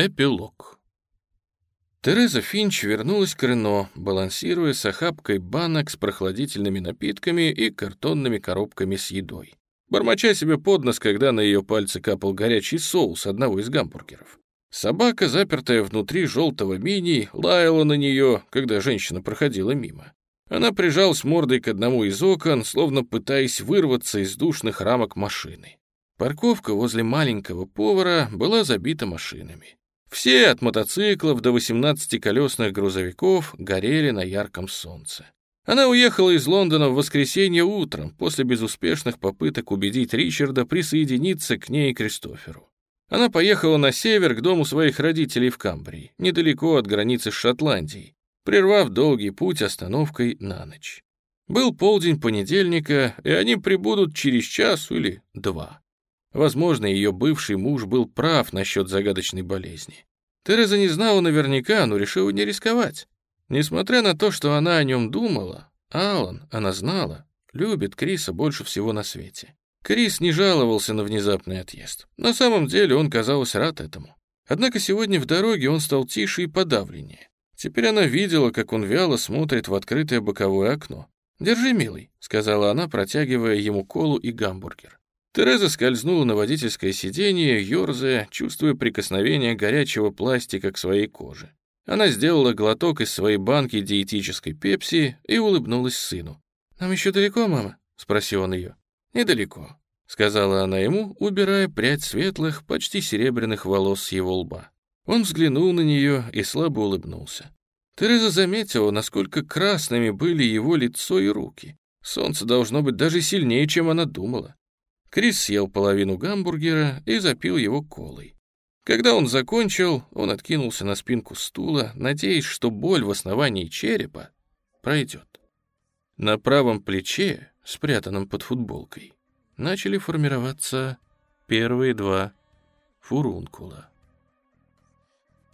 Эпилог. Тереза Финч вернулась к Рено, балансируя с охапкой банок с прохладительными напитками и картонными коробками с едой. Бормоча себе под нос, когда на ее пальцы капал горячий соус одного из гамбургеров. Собака, запертая внутри желтого мини, лаяла на нее, когда женщина проходила мимо. Она прижалась мордой к одному из окон, словно пытаясь вырваться из душных рамок машины. Парковка возле маленького повара была забита машинами. Все, от мотоциклов до 18-колесных грузовиков, горели на ярком солнце. Она уехала из Лондона в воскресенье утром, после безуспешных попыток убедить Ричарда присоединиться к ней и Кристоферу. Она поехала на север к дому своих родителей в Камбрии, недалеко от границы с Шотландией, прервав долгий путь остановкой на ночь. Был полдень понедельника, и они прибудут через час или два. Возможно, ее бывший муж был прав насчет загадочной болезни. Тереза не знала наверняка, но решила не рисковать. Несмотря на то, что она о нем думала, Алан, она знала, любит Криса больше всего на свете. Крис не жаловался на внезапный отъезд. На самом деле он, казалось, рад этому. Однако сегодня в дороге он стал тише и подавленнее. Теперь она видела, как он вяло смотрит в открытое боковое окно. «Держи, милый», — сказала она, протягивая ему колу и гамбургер. Тереза скользнула на водительское сиденье, ерзая, чувствуя прикосновение горячего пластика к своей коже. Она сделала глоток из своей банки диетической пепси и улыбнулась сыну. «Нам еще далеко, мама?» — спросил он ее. «Недалеко», — сказала она ему, убирая прядь светлых, почти серебряных волос с его лба. Он взглянул на нее и слабо улыбнулся. Тереза заметила, насколько красными были его лицо и руки. Солнце должно быть даже сильнее, чем она думала. Крис съел половину гамбургера и запил его колой. Когда он закончил, он откинулся на спинку стула, надеясь, что боль в основании черепа пройдет. На правом плече, спрятанном под футболкой, начали формироваться первые два фурункула.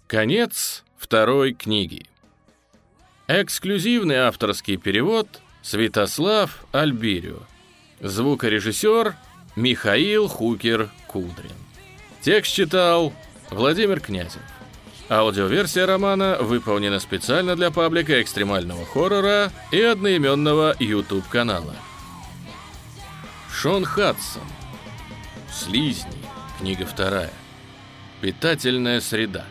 Конец второй книги. Эксклюзивный авторский перевод Святослав Альбирио. Звукорежиссер Михаил Хукер-Кудрин. Текст читал Владимир Князев. Аудиоверсия романа выполнена специально для паблика экстремального хоррора и одноименного YouTube-канала. Шон Хадсон. Слизни. Книга вторая. Питательная среда.